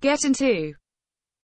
Get into.